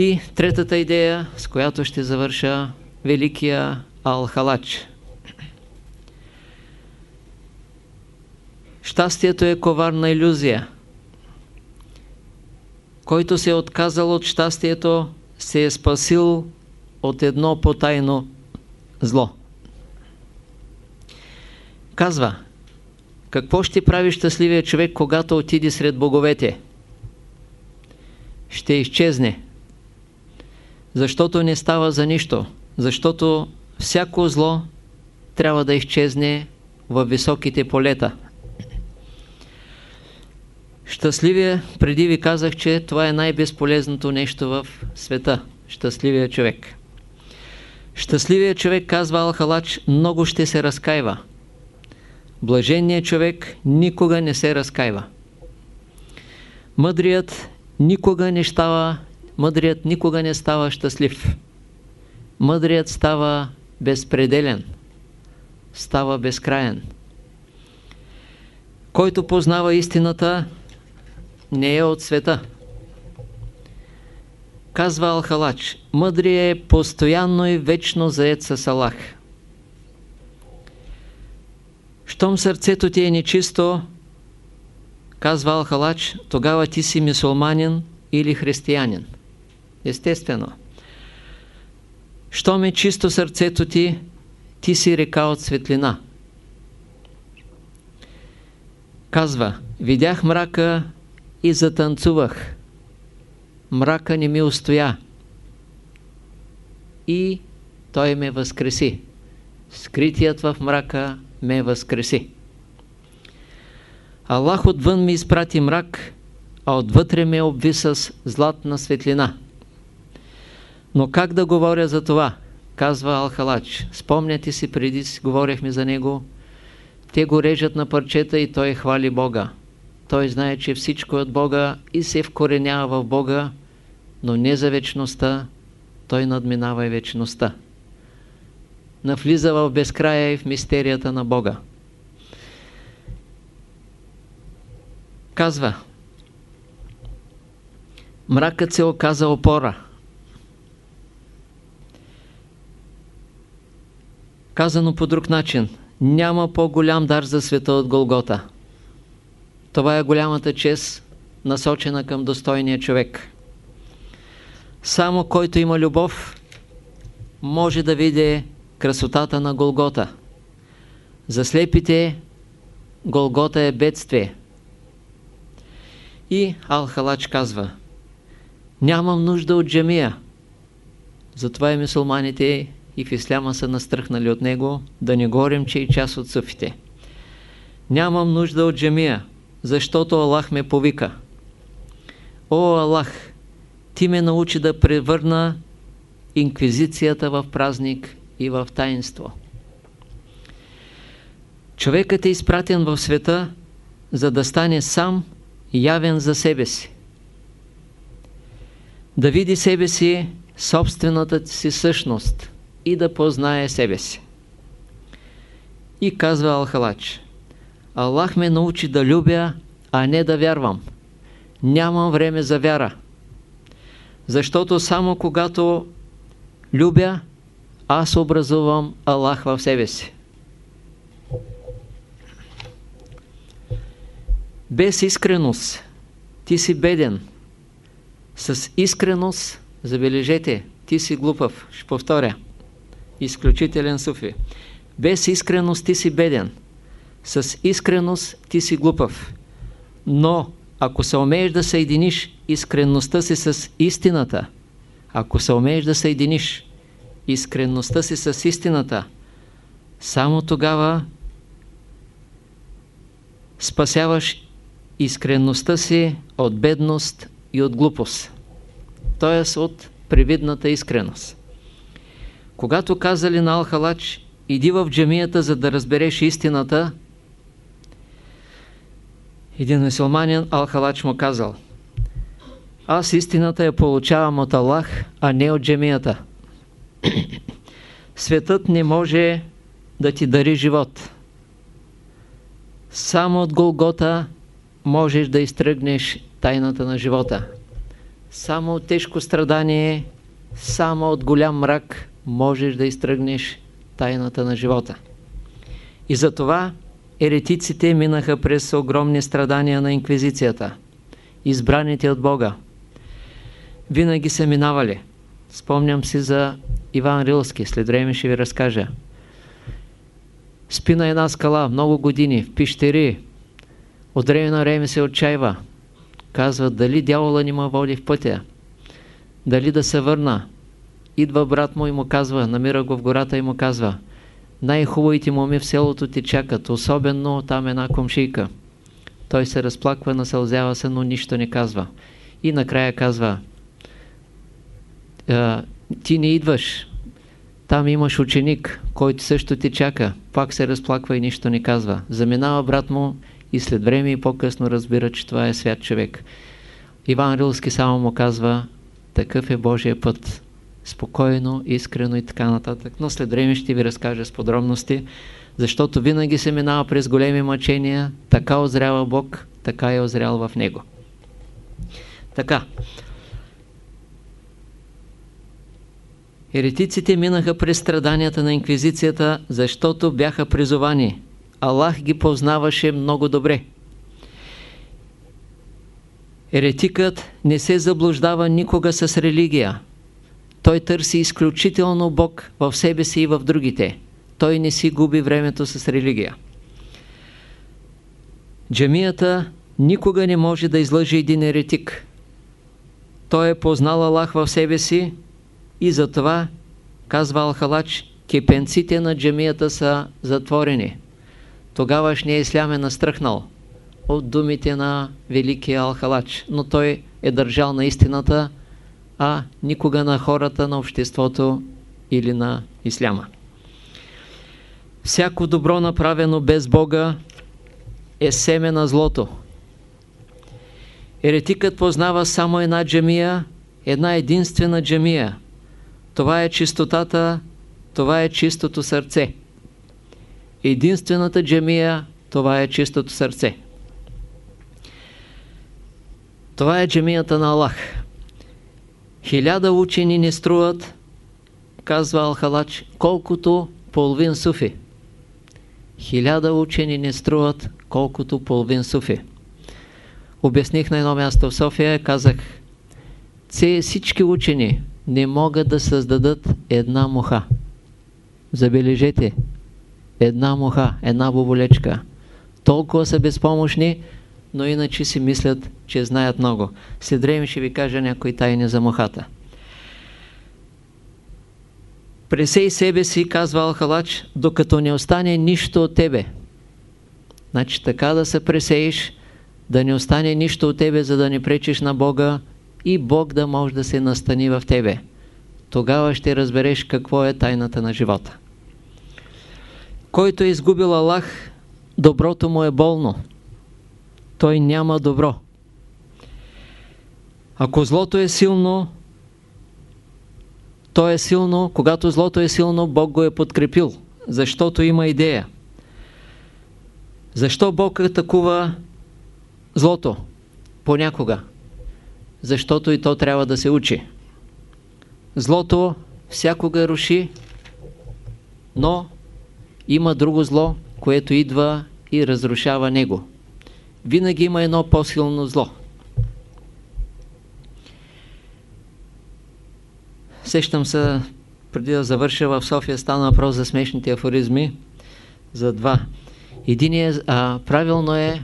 И третата идея, с която ще завърша великия Ал-Халач. Щастието е коварна иллюзия. Който се е отказал от щастието, се е спасил от едно потайно зло. Казва, какво ще прави щастливия човек, когато отиде сред боговете? Ще изчезне. Защото не става за нищо. Защото всяко зло трябва да изчезне във високите полета. Щастливия, преди ви казах, че това е най-безполезното нещо в света. Щастливия човек. Щастливия човек, казва Алхалач, много ще се разкаива. Блаженният човек никога не се разкаива. Мъдрият никога не става, мъдрият никога не става щастлив. Мъдрият става безпределен, става безкраен. Който познава истината, не е от света. Казва Алхалач, мъдрият е постоянно и вечно заед с Аллах. Щом сърцето ти е нечисто, казва Алхалач, тогава ти си мусулманин или християнин. Естествено. Щом е чисто сърцето ти, ти си река от светлина. Казва, видях мрака и затанцувах. Мрака не ми устоя. И той ме възкреси. Скритият в мрака ме възкреси. Аллах отвън ми изпрати мрак, а отвътре ме обви с златна светлина. Но как да говоря за това? Казва Алхалач. Спомняте си, преди си говорихме за него. Те го режат на парчета и той хвали Бога. Той знае, че всичко е от Бога и се вкоренява в Бога, но не за вечността, той надминава и вечността. Навлиза в безкрая и в мистерията на Бога. Казва, мракът се оказа опора. Казано по друг начин, няма по-голям дар за света от Голгота. Това е голямата чест, насочена към достойния човек. Само който има любов, може да види красотата на Голгота. За слепите Голгота е бедствие. И Алхалач казва, нямам нужда от джамия. Затова и мусулманите и в исляма са настръхнали от него, да не говорим, че и част от суфите. Нямам нужда от джамия, защото Аллах ме повика. О, Аллах, ти ме научи да превърна инквизицията в празник и в таинство. Човекът е изпратен в света, за да стане сам явен за себе си. Да види себе си, собствената си същност и да познае себе си. И казва Алхалач, Аллах ме научи да любя, а не да вярвам. Нямам време за вяра. Защото само когато любя, аз образувам Аллах в себе си. Без искреност ти си беден. С искреност, забележете, ти си глупав. Ще повторя. Изключителен суфи. Без искреност ти си беден. С искреност ти си глупав. Но, ако се умееш да съединиш искренността си с истината, ако се умееш да съединиш искренността си с истината, само тогава спасяваш искренността си от бедност и от глупост, т.е. от привидната искреност. Когато казали на Алхалач, иди в джамията, за да разбереш истината, един мусулманин Алхалач му казал, аз истината я получавам от Аллах, а не от джамията. Светът не може да ти дари живот. Само от Голгота можеш да изтръгнеш тайната на живота. само от тежко страдание, само от голям мрак можеш да изтръгнеш тайната на живота. И затова еретиците минаха през огромни страдания на инквизицията, избраните от Бога. Винаги са минавали. Спомням си за Иван Рилски, след време ще ви разкажа. Спи на една скала много години, в пищери, от време на време се отчаива. Казва, дали дявола ни ма води в пътя, дали да се върна. Идва брат му и му казва, намира го в гората и му казва, най-хубавите моми в селото ти чакат, особено там една комшийка. Той се разплаква, насълзява се, но нищо не казва. И накрая казва, ти не идваш, там имаш ученик, който също ти чака. Пак се разплаква и нищо не казва. Заминава брат му и след време и по-късно разбира, че това е свят човек. Иван Рилски само му казва, такъв е Божия път. Спокойно, искрено и така нататък. Но след време ще ви разкажа с подробности, защото винаги се минава през големи мъчения, така озрява Бог, така е озрял в Него. Така. Еретиците минаха през страданията на инквизицията, защото бяха призовани. Аллах ги познаваше много добре. Еретикът не се заблуждава никога с религия. Той търси изключително Бог в себе си и в другите. Той не си губи времето с религия. Джамията никога не може да излъжи един еретик. Той е познал Аллах в себе си и затова, казва Алхалач, кепенците на джамията са затворени. Тогавашният ислям е настръхнал от думите на великия Алхалач, но той е държал на истината, а никога на хората, на обществото или на исляма. Всяко добро направено без Бога е семе на злото. Еретикът познава само една джамия, една единствена джамия. Това е чистотата, това е чистото сърце. Единствената джамия, това е чистото сърце. Това е джамията на Аллах. Хиляда учени не струват, казва Алхалач, колкото половин суфи. Хиляда учени не струват, колкото половин суфи. Обясних на едно място в София, казах, всички учени не могат да създадат една муха. Забележете, една муха, една боболечка. Толкова са безпомощни, но иначе си мислят, че знаят много. След време ще ви кажа някои тайни за мухата. Пресей себе си, казва Алхалач, докато не остане нищо от тебе. Значи така да се пресееш, да не остане нищо от тебе, за да не пречиш на Бога и Бог да може да се настани в тебе. Тогава ще разбереш какво е тайната на живота. Който е изгубил Аллах, доброто му е болно. Той няма добро. Ако злото е силно, то е силно, когато злото е силно, Бог го е подкрепил, защото има идея. Защо Бог атакува злото? Понякога. Защото и то трябва да се учи. Злото всякога руши, но има друго зло, което идва и разрушава него. Винаги има едно по-силно зло. Сещам се, преди да завърша в София, стана въпрос за смешните афоризми, за два. Единият, е, а, правилно е,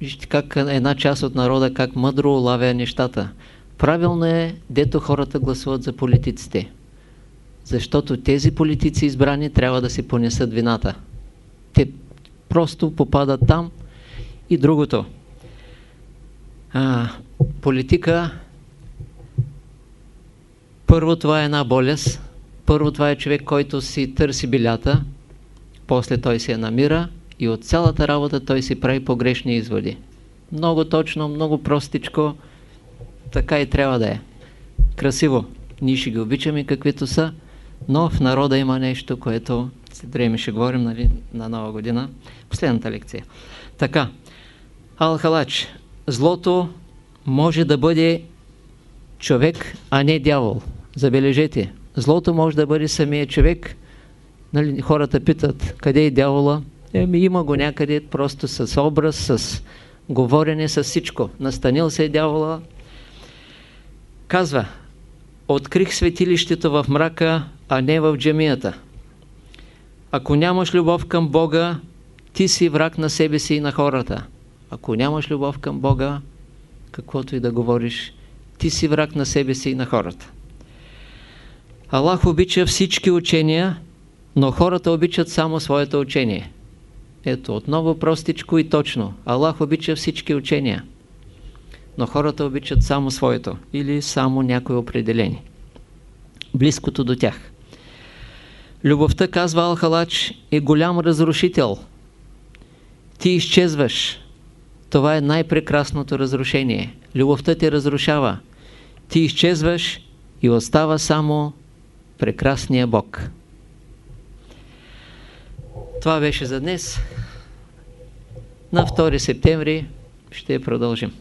вижте как една част от народа, как мъдро улавя нещата. Правилно е, дето хората гласуват за политиците. Защото тези политици избрани трябва да си понесат вината. Те просто попадат там и другото. А, политика първо това е една болест. Първо това е човек, който си търси билята, после той се я намира и от цялата работа той си прави погрешни изводи. Много точно, много простичко, така и трябва да е. Красиво. Ние ще ги обичаме каквито са, но в народа има нещо, което след време ще говорим нали, на нова година. Последната лекция. Така, Алхалач. Злото може да бъде човек, а не дявол. Забележете, злото може да бъде самия човек. Нали, хората питат, къде е дявола? Еми, има го някъде, просто с образ, с говорене, с всичко. Настанил се е дявола. Казва, открих светилището в мрака, а не в джемията. Ако нямаш любов към Бога, ти си враг на себе си и на хората. Ако нямаш любов към Бога, каквото и да говориш, ти си враг на себе си и на хората. Аллах обича всички учения, но хората обичат само своето учение. Ето, отново простичко и точно. Аллах обича всички учения, но хората обичат само своето или само някои определени. Близкото до тях. Любовта, казва Алхалач, е голям разрушител. Ти изчезваш. Това е най-прекрасното разрушение. Любовта те разрушава. Ти изчезваш и остава само прекрасния Бог. Това беше за днес. На 2 септември ще продължим.